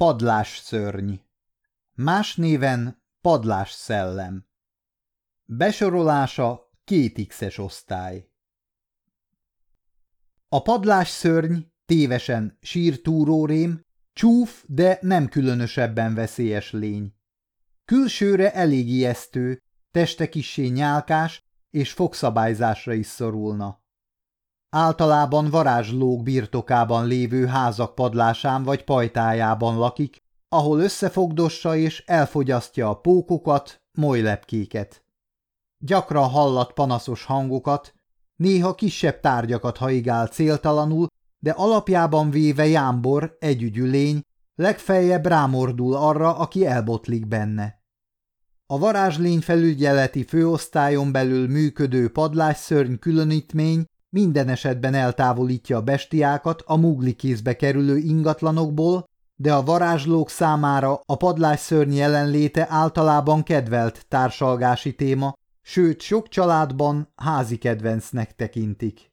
Padlásszörny Más néven padlás szellem Besorolása két x osztály A padlásszörny tévesen sírtúrórém, csúf, de nem különösebben veszélyes lény. Külsőre elég ijesztő, teste kissé nyálkás, és fogszabályzásra is szorulna. Általában varázslók birtokában lévő házak padlásán vagy pajtájában lakik, ahol összefogdossa és elfogyasztja a pókokat, molylepkéket. Gyakran hallat panaszos hangokat, néha kisebb tárgyakat haigál céltalanul, de alapjában véve jámbor, együgyű lény, legfeljebb rámordul arra, aki elbotlik benne. A varázslény felügyeleti főosztályon belül működő padlásszörny különítmény minden esetben eltávolítja a bestiákat a mugli kézbe kerülő ingatlanokból, de a varázslók számára a padlásszörny jelenléte általában kedvelt társalgási téma, sőt sok családban házi kedvencnek tekintik.